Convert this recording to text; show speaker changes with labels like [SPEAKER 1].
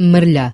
[SPEAKER 1] мерля